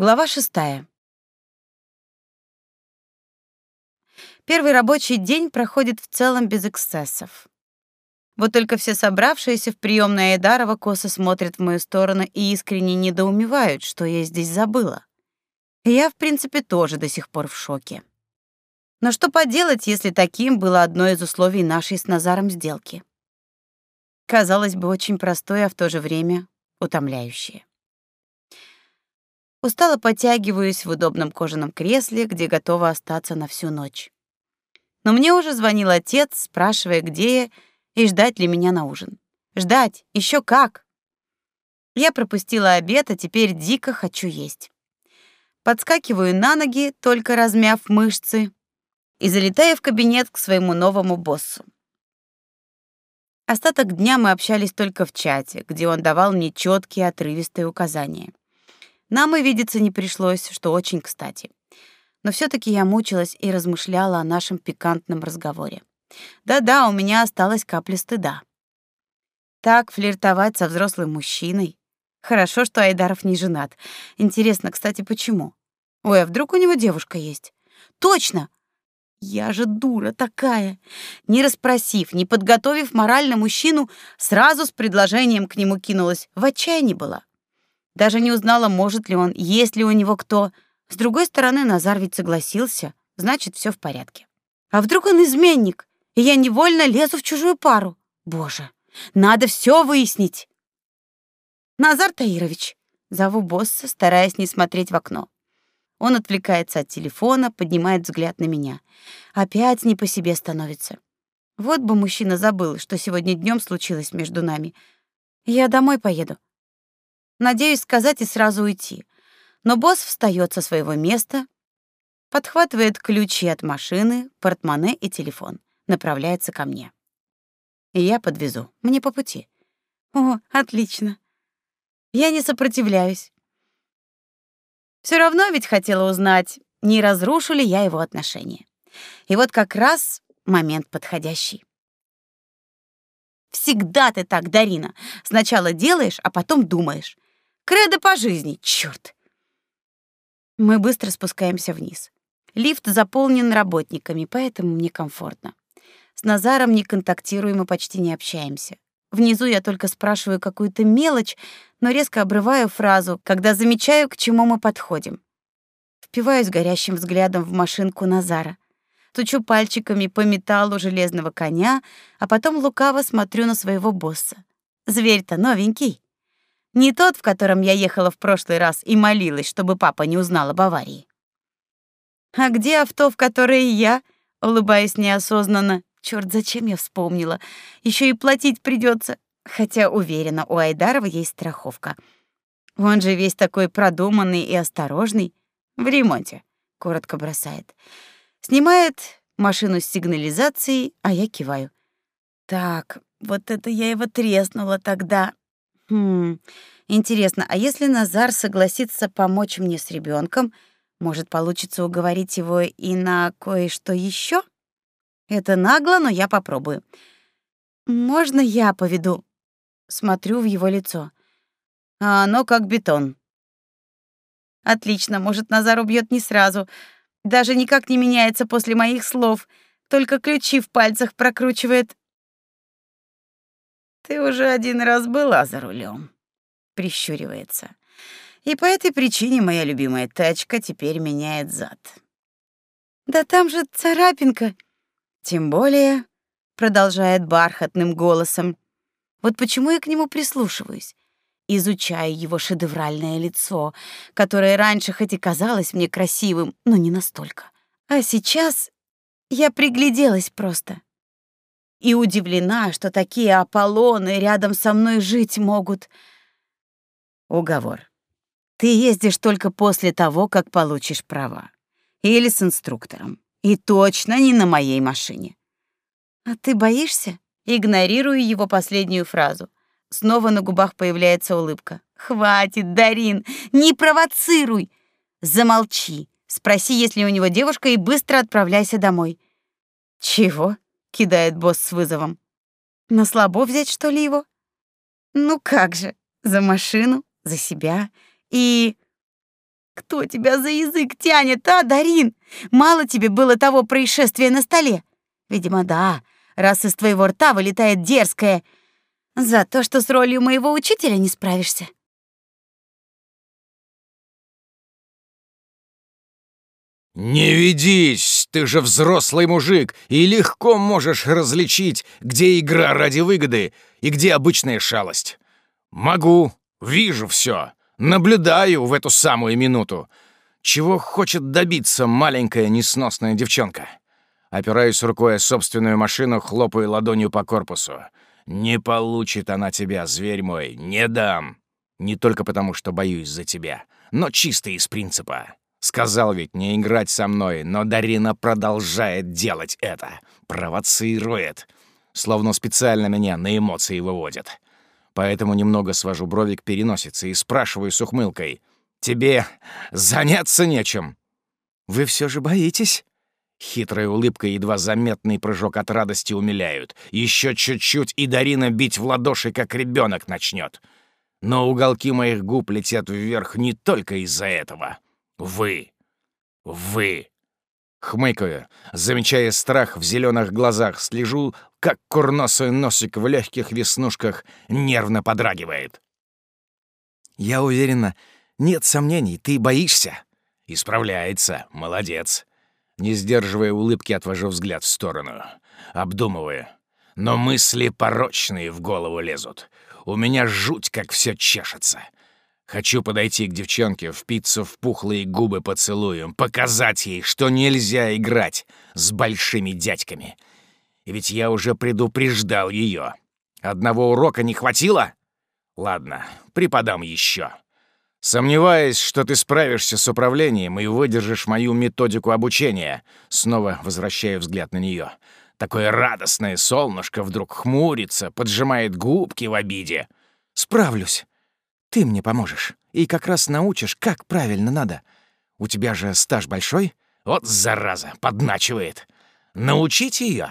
Глава шестая. Первый рабочий день проходит в целом без эксцессов. Вот только все собравшиеся в приемной Айдарова косо смотрят в мою сторону и искренне недоумевают, что я здесь забыла. я, в принципе, тоже до сих пор в шоке. Но что поделать, если таким было одно из условий нашей с Назаром сделки? Казалось бы, очень простое, а в то же время утомляющее. Устало потягиваюсь в удобном кожаном кресле, где готова остаться на всю ночь. Но мне уже звонил отец, спрашивая, где я и ждать ли меня на ужин. Ждать, еще как. Я пропустила обед, а теперь дико хочу есть. Подскакиваю на ноги, только размяв мышцы, и залетаю в кабинет к своему новому боссу. Остаток дня мы общались только в чате, где он давал мне четкие отрывистые указания. Нам и видеться не пришлось, что очень кстати. Но все таки я мучилась и размышляла о нашем пикантном разговоре. Да-да, у меня осталась капля стыда. Так флиртовать со взрослым мужчиной. Хорошо, что Айдаров не женат. Интересно, кстати, почему? Ой, а вдруг у него девушка есть? Точно! Я же дура такая. Не расспросив, не подготовив морально мужчину, сразу с предложением к нему кинулась. В отчаянии была. Даже не узнала, может ли он, есть ли у него кто. С другой стороны, Назар ведь согласился, значит, все в порядке. А вдруг он изменник, и я невольно лезу в чужую пару? Боже, надо все выяснить. Назар Таирович, зову босса, стараясь не смотреть в окно. Он отвлекается от телефона, поднимает взгляд на меня. Опять не по себе становится. Вот бы мужчина забыл, что сегодня днем случилось между нами. Я домой поеду. Надеюсь сказать и сразу уйти. Но босс встает со своего места, подхватывает ключи от машины, портмоне и телефон, направляется ко мне. И я подвезу. Мне по пути. О, отлично. Я не сопротивляюсь. Все равно ведь хотела узнать, не разрушу ли я его отношения. И вот как раз момент подходящий. Всегда ты так, Дарина. Сначала делаешь, а потом думаешь. Кредо по жизни, черт! Мы быстро спускаемся вниз. Лифт заполнен работниками, поэтому мне комфортно. С Назаром не контактируем и почти не общаемся. Внизу я только спрашиваю какую-то мелочь, но резко обрываю фразу, когда замечаю, к чему мы подходим. Впиваюсь горящим взглядом в машинку Назара. Тучу пальчиками по металлу железного коня, а потом лукаво смотрю на своего босса. Зверь-то новенький. Не тот, в котором я ехала в прошлый раз и молилась, чтобы папа не узнал об аварии. А где авто, в которое я, улыбаясь неосознанно, Черт, зачем я вспомнила? Еще и платить придется. Хотя уверена, у Айдарова есть страховка. Он же весь такой продуманный и осторожный. В ремонте, коротко бросает. Снимает машину с сигнализацией, а я киваю. Так, вот это я его треснула тогда. Хм, интересно, а если Назар согласится помочь мне с ребенком, может, получится уговорить его и на кое-что еще? Это нагло, но я попробую. Можно я поведу? Смотрю в его лицо. А оно как бетон. Отлично, может, Назар убьет не сразу. Даже никак не меняется после моих слов, только ключи в пальцах прокручивает. Ты уже один раз была за рулем, прищуривается. И по этой причине моя любимая тачка теперь меняет зад. Да там же царапинка. Тем более, продолжает бархатным голосом. Вот почему я к нему прислушиваюсь, изучаю его шедевральное лицо, которое раньше хоть и казалось мне красивым, но не настолько. А сейчас я пригляделась просто и удивлена, что такие Аполлоны рядом со мной жить могут. Уговор. Ты ездишь только после того, как получишь права. Или с инструктором. И точно не на моей машине. А ты боишься? Игнорирую его последнюю фразу. Снова на губах появляется улыбка. Хватит, Дарин, не провоцируй. Замолчи. Спроси, есть ли у него девушка, и быстро отправляйся домой. Чего? Кидает босс с вызовом. На слабо взять что ли его? Ну как же? За машину, за себя и кто тебя за язык тянет, а, Дарин? Мало тебе было того происшествия на столе? Видимо, да, раз из твоего рта вылетает дерзкое. За то, что с ролью моего учителя не справишься. «Не ведись, ты же взрослый мужик и легко можешь различить, где игра ради выгоды и где обычная шалость. Могу, вижу все, наблюдаю в эту самую минуту. Чего хочет добиться маленькая несносная девчонка?» Опираюсь рукой о собственную машину, хлопаю ладонью по корпусу. «Не получит она тебя, зверь мой, не дам!» Не только потому, что боюсь за тебя, но чисто из принципа. Сказал ведь не играть со мной, но Дарина продолжает делать это. Провоцирует. Словно специально меня на эмоции выводит. Поэтому немного свожу брови к переносице и спрашиваю с ухмылкой. «Тебе заняться нечем?» «Вы все же боитесь?» Хитрая улыбка и едва заметный прыжок от радости умиляют. Еще чуть-чуть, и Дарина бить в ладоши, как ребенок начнет. Но уголки моих губ летят вверх не только из-за этого. Вы. Вы. Хмыкаю, замечая страх в зеленых глазах, слежу, как курносый носик в легких веснушках нервно подрагивает. «Я уверена, нет сомнений, ты боишься?» «Исправляется. Молодец». Не сдерживая улыбки, отвожу взгляд в сторону. Обдумываю. Но мысли порочные в голову лезут. У меня жуть, как все чешется. Хочу подойти к девчонке, впиться в пухлые губы поцелуем, показать ей, что нельзя играть с большими дядьками. И ведь я уже предупреждал ее. Одного урока не хватило? Ладно, преподам еще. Сомневаюсь, что ты справишься с управлением и выдержишь мою методику обучения. Снова возвращаю взгляд на нее. Такое радостное солнышко вдруг хмурится, поджимает губки в обиде. Справлюсь. Ты мне поможешь и как раз научишь, как правильно надо. У тебя же стаж большой. Вот зараза, подначивает. Научить ее?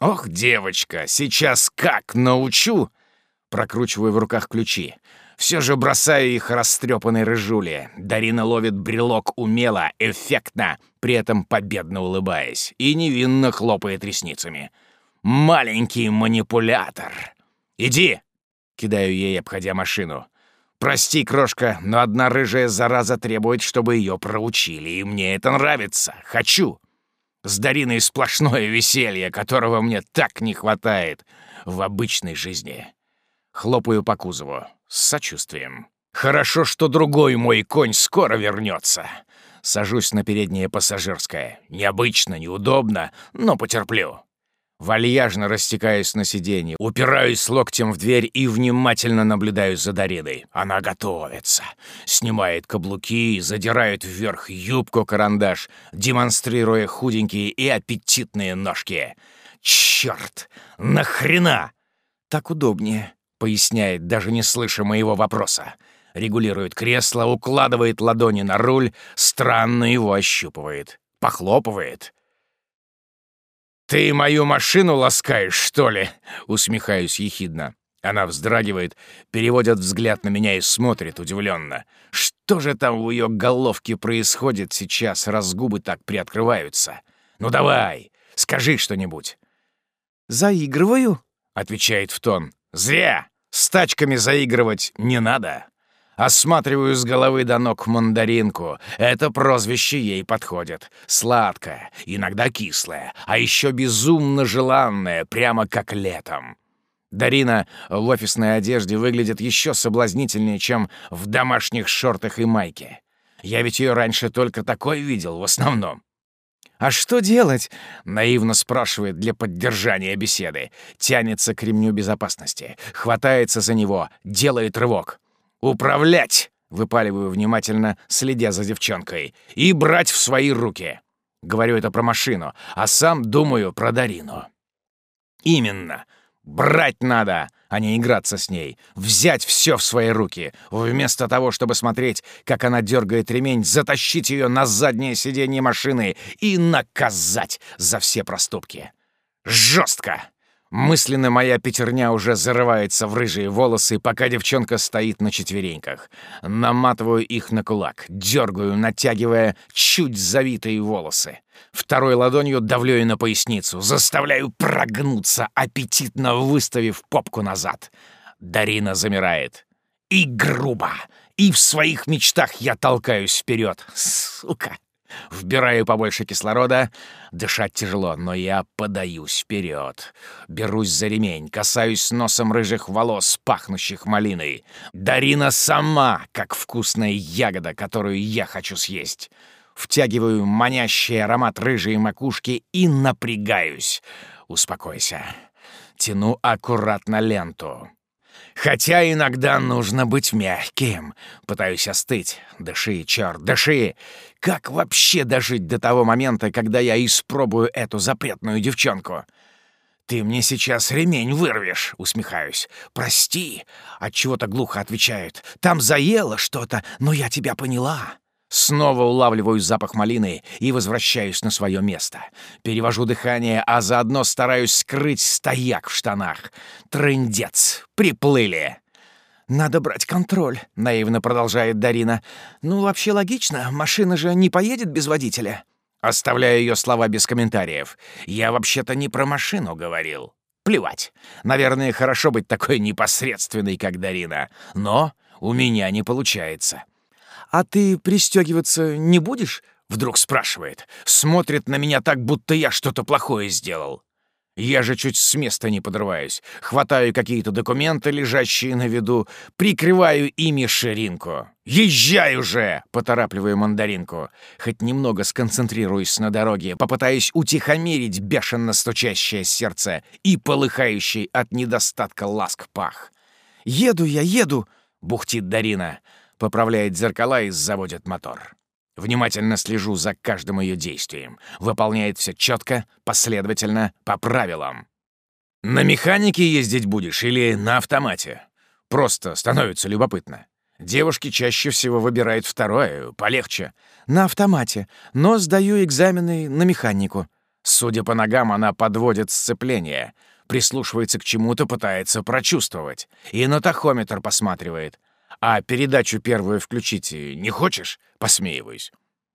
Ох, девочка, сейчас как научу? Прокручиваю в руках ключи. Все же бросаю их растрепанной рыжуле. Дарина ловит брелок умело, эффектно, при этом победно улыбаясь, и невинно хлопает ресницами. «Маленький манипулятор!» «Иди!» — кидаю ей, обходя машину. «Прости, крошка, но одна рыжая зараза требует, чтобы ее проучили, и мне это нравится. Хочу. С Дариной сплошное веселье, которого мне так не хватает в обычной жизни». Хлопаю по кузову. С сочувствием. «Хорошо, что другой мой конь скоро вернется. Сажусь на переднее пассажирское. Необычно, неудобно, но потерплю. Вальяжно растекаюсь на сиденье, упираюсь локтем в дверь и внимательно наблюдаю за Дариной. Она готовится. Снимает каблуки, задирает вверх юбку-карандаш, демонстрируя худенькие и аппетитные ножки. «Черт! Нахрена?» «Так удобнее», — поясняет, даже не слыша моего вопроса. Регулирует кресло, укладывает ладони на руль, странно его ощупывает. Похлопывает. «Ты мою машину ласкаешь, что ли?» — усмехаюсь ехидно. Она вздрагивает, переводит взгляд на меня и смотрит удивленно. Что же там в ее головке происходит сейчас, раз губы так приоткрываются? «Ну давай, скажи что-нибудь». «Заигрываю?» — отвечает в тон. «Зря! С тачками заигрывать не надо!» Осматриваю с головы до ног мандаринку. Это прозвище ей подходит. Сладкое, иногда кислое, а еще безумно желанное, прямо как летом. Дарина в офисной одежде выглядит еще соблазнительнее, чем в домашних шортах и майке. Я ведь ее раньше только такой видел в основном. «А что делать?» — наивно спрашивает для поддержания беседы. Тянется к ремню безопасности, хватается за него, делает рывок. «Управлять!» — выпаливаю внимательно, следя за девчонкой. «И брать в свои руки!» Говорю это про машину, а сам думаю про Дарину. «Именно! Брать надо, а не играться с ней. Взять все в свои руки. Вместо того, чтобы смотреть, как она дергает ремень, затащить ее на заднее сиденье машины и наказать за все проступки. Жестко! Мысленно моя пятерня уже зарывается в рыжие волосы, пока девчонка стоит на четвереньках. Наматываю их на кулак, дергаю, натягивая чуть завитые волосы. Второй ладонью давлю ей на поясницу, заставляю прогнуться, аппетитно выставив попку назад. Дарина замирает. И грубо, и в своих мечтах я толкаюсь вперед. Сука! Вбираю побольше кислорода. Дышать тяжело, но я подаюсь вперед. Берусь за ремень, касаюсь носом рыжих волос, пахнущих малиной. Дарина сама, как вкусная ягода, которую я хочу съесть. Втягиваю манящий аромат рыжей макушки и напрягаюсь. Успокойся. Тяну аккуратно ленту. Хотя иногда нужно быть мягким. Пытаюсь остыть. Дыши, черт, дыши. Как вообще дожить до того момента, когда я испробую эту запретную девчонку? «Ты мне сейчас ремень вырвешь», — усмехаюсь. «Прости», — отчего-то глухо отвечают. «Там заело что-то, но я тебя поняла». Снова улавливаю запах малины и возвращаюсь на свое место. Перевожу дыхание, а заодно стараюсь скрыть стояк в штанах. Трындец. Приплыли. «Надо брать контроль», — наивно продолжает Дарина. «Ну, вообще логично. Машина же не поедет без водителя». Оставляю ее слова без комментариев. «Я вообще-то не про машину говорил». Плевать. Наверное, хорошо быть такой непосредственной, как Дарина. Но у меня не получается. «А ты пристегиваться не будешь?» — вдруг спрашивает. Смотрит на меня так, будто я что-то плохое сделал. Я же чуть с места не подрываюсь. Хватаю какие-то документы, лежащие на виду, прикрываю ими ширинку. «Езжай уже!» — поторапливаю мандаринку. Хоть немного сконцентрируюсь на дороге, попытаюсь утихомирить бешено стучащее сердце и полыхающий от недостатка ласк пах. «Еду я, еду!» — бухтит Дарина поправляет зеркала и заводит мотор. Внимательно слежу за каждым ее действием. Выполняет все четко, последовательно, по правилам. На механике ездить будешь или на автомате? Просто становится любопытно. Девушки чаще всего выбирают второе, полегче. На автомате, но сдаю экзамены на механику. Судя по ногам, она подводит сцепление, прислушивается к чему-то, пытается прочувствовать. И на тахометр посматривает. «А передачу первую включить не хочешь?» — посмеиваюсь.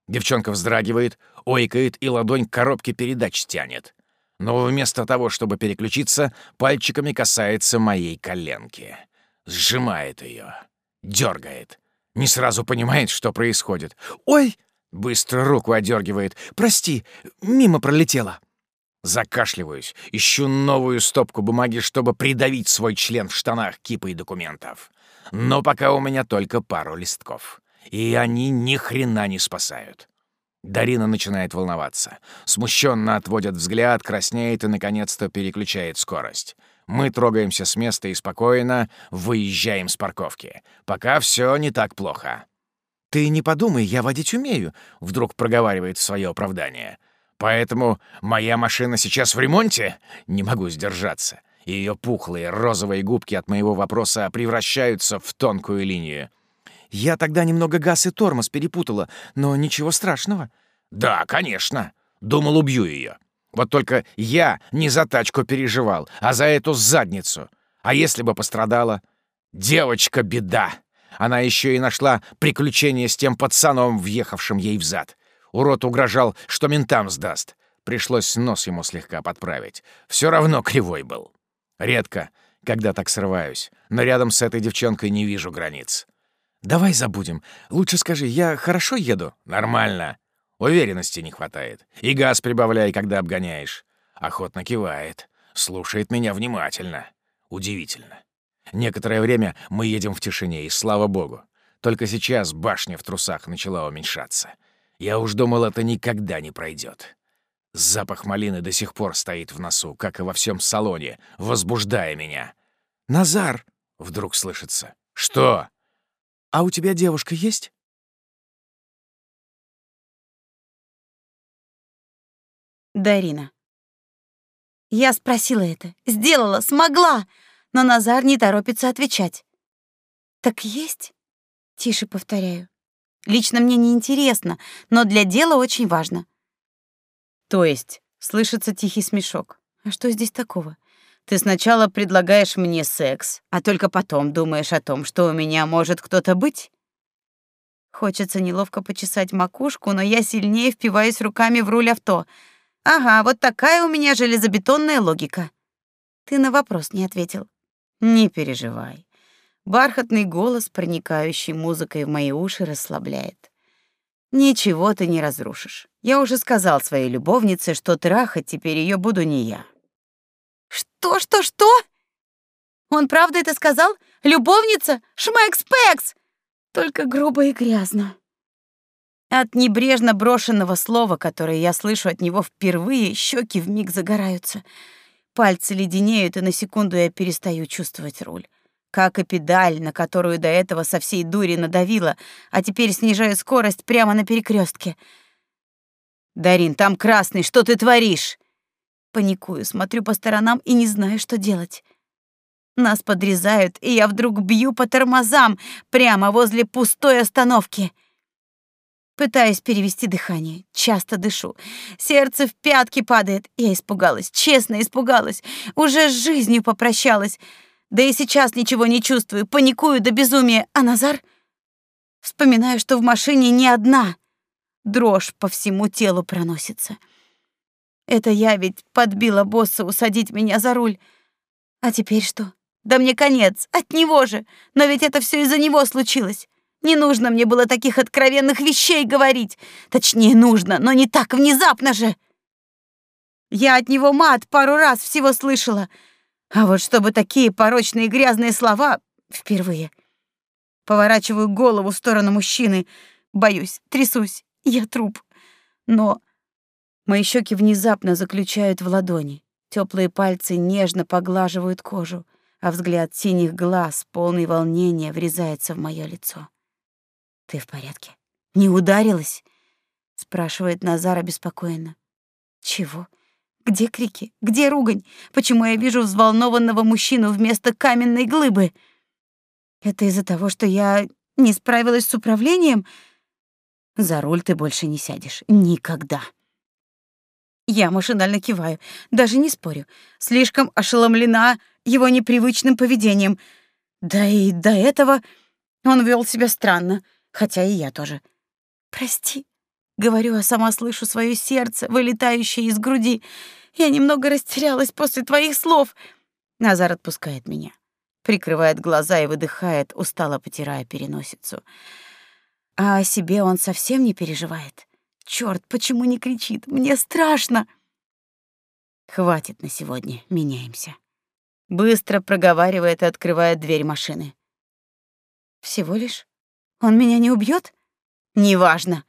Девчонка вздрагивает, ойкает и ладонь к коробке передач тянет. Но вместо того, чтобы переключиться, пальчиками касается моей коленки. Сжимает ее, дергает. Не сразу понимает, что происходит. «Ой!» — быстро руку одергивает. «Прости, мимо пролетела». Закашливаюсь, ищу новую стопку бумаги, чтобы придавить свой член в штанах кипой документов. Но пока у меня только пару листков. И они ни хрена не спасают. Дарина начинает волноваться. Смущенно отводит взгляд, краснеет и, наконец-то, переключает скорость. Мы трогаемся с места и спокойно выезжаем с парковки. Пока все не так плохо. «Ты не подумай, я водить умею», — вдруг проговаривает свое оправдание. «Поэтому моя машина сейчас в ремонте?» Не могу сдержаться. Ее пухлые розовые губки от моего вопроса превращаются в тонкую линию. «Я тогда немного газ и тормоз перепутала, но ничего страшного». «Да, конечно. Думал, убью ее. Вот только я не за тачку переживал, а за эту задницу. А если бы пострадала? Девочка — беда. Она еще и нашла приключение с тем пацаном, въехавшим ей в зад. Урод угрожал, что ментам сдаст. Пришлось нос ему слегка подправить. Все равно кривой был. Редко, когда так срываюсь, но рядом с этой девчонкой не вижу границ. «Давай забудем. Лучше скажи, я хорошо еду?» «Нормально. Уверенности не хватает. И газ прибавляй, когда обгоняешь». Охотно кивает. Слушает меня внимательно. Удивительно. Некоторое время мы едем в тишине, и слава богу. Только сейчас башня в трусах начала уменьшаться. Я уж думал, это никогда не пройдет. Запах малины до сих пор стоит в носу, как и во всем салоне, возбуждая меня. «Назар!» — вдруг слышится. «Что?» «А у тебя девушка есть?» Дарина. Я спросила это, сделала, смогла, но Назар не торопится отвечать. «Так есть?» — тише повторяю. «Лично мне не интересно, но для дела очень важно. То есть, слышится тихий смешок. А что здесь такого? Ты сначала предлагаешь мне секс, а только потом думаешь о том, что у меня может кто-то быть? Хочется неловко почесать макушку, но я сильнее впиваюсь руками в руль авто. Ага, вот такая у меня железобетонная логика. Ты на вопрос не ответил. Не переживай. Бархатный голос, проникающий музыкой в мои уши, расслабляет. Ничего ты не разрушишь. Я уже сказал своей любовнице, что трахать теперь ее буду не я. Что, что, что? Он правда это сказал? Любовница? Шмэкс-пэкс! Только грубо и грязно. От небрежно брошенного слова, которое я слышу от него впервые, щеки вмиг загораются. Пальцы леденеют, и на секунду я перестаю чувствовать руль. Как и педаль, на которую до этого со всей дури надавила, а теперь снижаю скорость прямо на перекрестке. «Дарин, там красный, что ты творишь?» Паникую, смотрю по сторонам и не знаю, что делать. Нас подрезают, и я вдруг бью по тормозам прямо возле пустой остановки. Пытаюсь перевести дыхание, часто дышу. Сердце в пятки падает. Я испугалась, честно испугалась. Уже с жизнью попрощалась. Да и сейчас ничего не чувствую, паникую до безумия. А Назар? Вспоминаю, что в машине не одна. Дрожь по всему телу проносится. Это я ведь подбила босса усадить меня за руль. А теперь что? Да мне конец, от него же. Но ведь это все из-за него случилось. Не нужно мне было таких откровенных вещей говорить. Точнее, нужно, но не так внезапно же. Я от него мат пару раз всего слышала. А вот чтобы такие порочные грязные слова впервые. Поворачиваю голову в сторону мужчины. Боюсь, трясусь. Я труп. Но мои щеки внезапно заключают в ладони. Теплые пальцы нежно поглаживают кожу а взгляд синих глаз, полный волнения, врезается в мое лицо. «Ты в порядке? Не ударилась?» — спрашивает Назар обеспокоенно. «Чего? Где крики? Где ругань? Почему я вижу взволнованного мужчину вместо каменной глыбы? Это из-за того, что я не справилась с управлением? За руль ты больше не сядешь. Никогда!» Я машинально киваю, даже не спорю. Слишком ошеломлена его непривычным поведением. Да и до этого он вел себя странно, хотя и я тоже. «Прости», — говорю, а сама слышу свое сердце, вылетающее из груди. «Я немного растерялась после твоих слов». Назар отпускает меня, прикрывает глаза и выдыхает, устало потирая переносицу. А о себе он совсем не переживает. Черт, почему не кричит? Мне страшно. Хватит на сегодня, меняемся. Быстро проговаривает и открывает дверь машины. Всего лишь? Он меня не убьет? Неважно.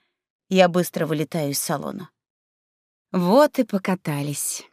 Я быстро вылетаю из салона. Вот и покатались.